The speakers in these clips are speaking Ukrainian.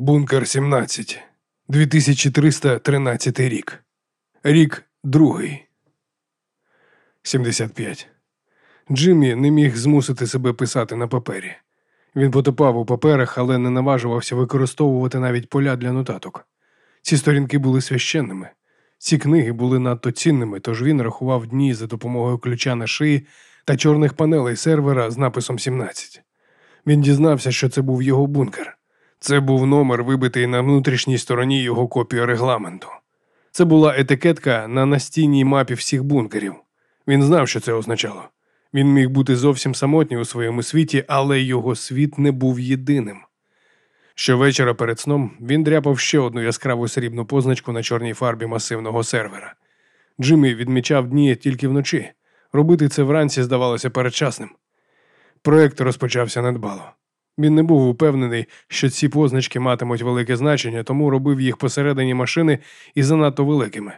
Бункер 17. 2313 рік. Рік другий. 75. Джиммі не міг змусити себе писати на папері. Він потопав у паперах, але не наважувався використовувати навіть поля для нотаток. Ці сторінки були священними. Ці книги були надто цінними, тож він рахував дні за допомогою ключа на шиї та чорних панелей сервера з написом 17. Він дізнався, що це був його бункер. Це був номер, вибитий на внутрішній стороні його копії регламенту. Це була етикетка на настійній мапі всіх бункерів. Він знав, що це означало. Він міг бути зовсім самотній у своєму світі, але його світ не був єдиним. Щовечора перед сном він дряпав ще одну яскраву срібну позначку на чорній фарбі масивного сервера. Джиммі відмічав дні тільки вночі. Робити це вранці здавалося передчасним. Проект розпочався недбало. Він не був упевнений, що ці позначки матимуть велике значення, тому робив їх посередині машини і занадто великими.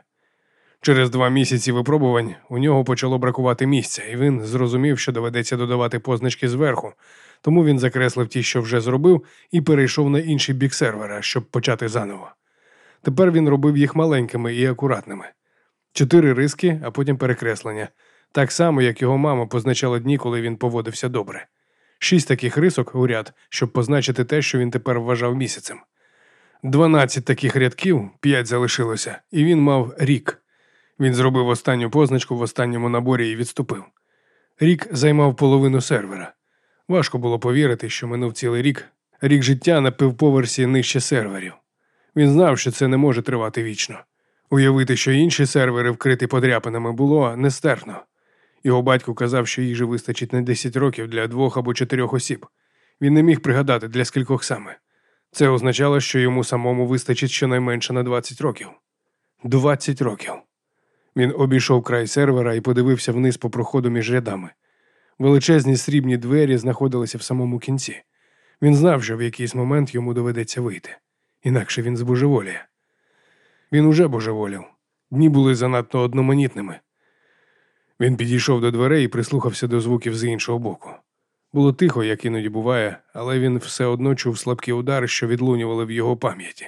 Через два місяці випробувань у нього почало бракувати місця, і він зрозумів, що доведеться додавати позначки зверху, тому він закреслив ті, що вже зробив, і перейшов на інший бік сервера, щоб почати заново. Тепер він робив їх маленькими і акуратними. Чотири риски, а потім перекреслення, так само, як його мама позначала дні, коли він поводився добре. Шість таких рисок у ряд, щоб позначити те, що він тепер вважав місяцем. Дванадцять таких рядків, п'ять залишилося, і він мав рік. Він зробив останню позначку в останньому наборі і відступив. Рік займав половину сервера. Важко було повірити, що минув цілий рік, рік життя на півповерсі нижче серверів. Він знав, що це не може тривати вічно. Уявити, що інші сервери вкриті подряпинами, було нестерпно. Його батько казав, що їжі вистачить на 10 років для двох або чотирьох осіб. Він не міг пригадати, для скількох саме. Це означало, що йому самому вистачить щонайменше на 20 років. 20 років. Він обійшов край сервера і подивився вниз по проходу між рядами. Величезні срібні двері знаходилися в самому кінці. Він знав, що в якийсь момент йому доведеться вийти, інакше він збожеволіє. Він уже божеволів. Дні були занадто одноманітними. Він підійшов до дверей і прислухався до звуків з іншого боку. Було тихо, як іноді буває, але він все одно чув слабкі удари, що відлунювали в його пам'яті.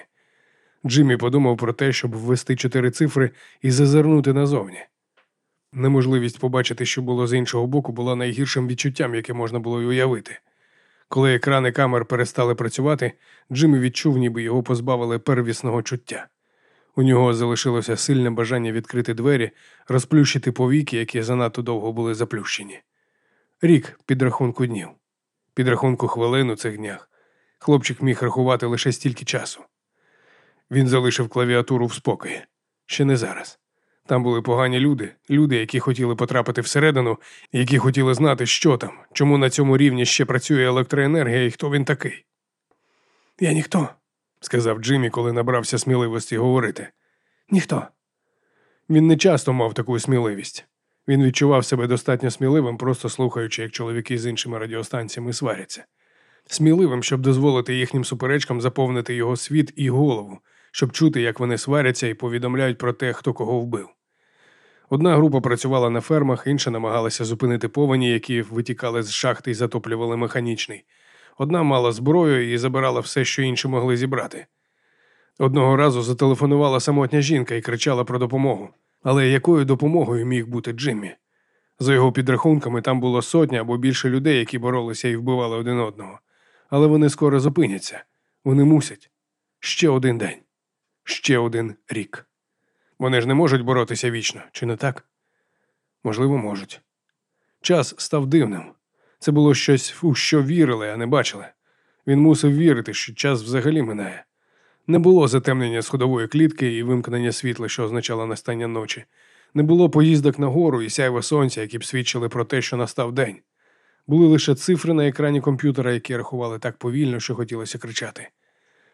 Джиммі подумав про те, щоб ввести чотири цифри і зазирнути назовні. Неможливість побачити, що було з іншого боку, була найгіршим відчуттям, яке можна було й уявити. Коли екрани камер перестали працювати, Джиммі відчув, ніби його позбавили первісного чуття. У нього залишилося сильне бажання відкрити двері, розплющити повіки, які занадто довго були заплющені. Рік підрахунку днів, підрахунку хвилин у цих днях. Хлопчик міг рахувати лише стільки часу. Він залишив клавіатуру в спокої. Ще не зараз. Там були погані люди, люди, які хотіли потрапити всередину, які хотіли знати, що там, чому на цьому рівні ще працює електроенергія і хто він такий. Я ніхто, сказав Джиммі, коли набрався сміливості говорити. Ніхто. Він не часто мав таку сміливість. Він відчував себе достатньо сміливим, просто слухаючи, як чоловіки з іншими радіостанціями сваряться. Сміливим, щоб дозволити їхнім суперечкам заповнити його світ і голову, щоб чути, як вони сваряться і повідомляють про те, хто кого вбив. Одна група працювала на фермах, інша намагалася зупинити повені, які витікали з шахти і затоплювали механічний. Одна мала зброю і забирала все, що інші могли зібрати. Одного разу зателефонувала самотня жінка і кричала про допомогу. Але якою допомогою міг бути Джиммі? За його підрахунками, там було сотня або більше людей, які боролися і вбивали один одного. Але вони скоро зупиняться. Вони мусять. Ще один день, ще один рік. Вони ж не можуть боротися вічно, чи не так? Можливо, можуть. Час став дивним. Це було щось, у що вірили, а не бачили. Він мусив вірити, що час взагалі минає. Не було затемнення сходової клітки і вимкнення світла, що означало настання ночі. Не було поїздок на гору і сяйва сонця, які б свідчили про те, що настав день. Були лише цифри на екрані комп'ютера, які рахували так повільно, що хотілося кричати.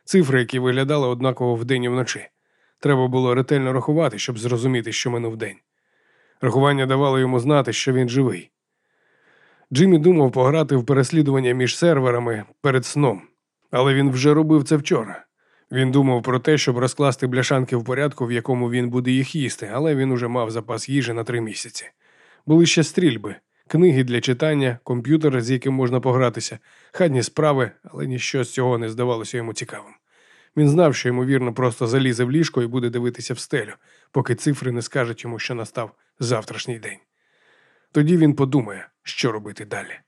Цифри, які виглядали однаково вдень і вночі. Треба було ретельно рахувати, щоб зрозуміти, що минув день. Рахування давало йому знати, що він живий. Джиммі думав пограти в переслідування між серверами перед сном, але він вже робив це вчора. Він думав про те, щоб розкласти бляшанки в порядку, в якому він буде їх їсти, але він уже мав запас їжі на три місяці. Були ще стрільби, книги для читання, комп'ютер, з яким можна погратися, хатні справи, але ніщо з цього не здавалося йому цікавим. Він знав, що ймовірно просто залізе в ліжко і буде дивитися в стелю, поки цифри не скажуть йому, що настав завтрашній день. Тоді він подумає, що робити далі.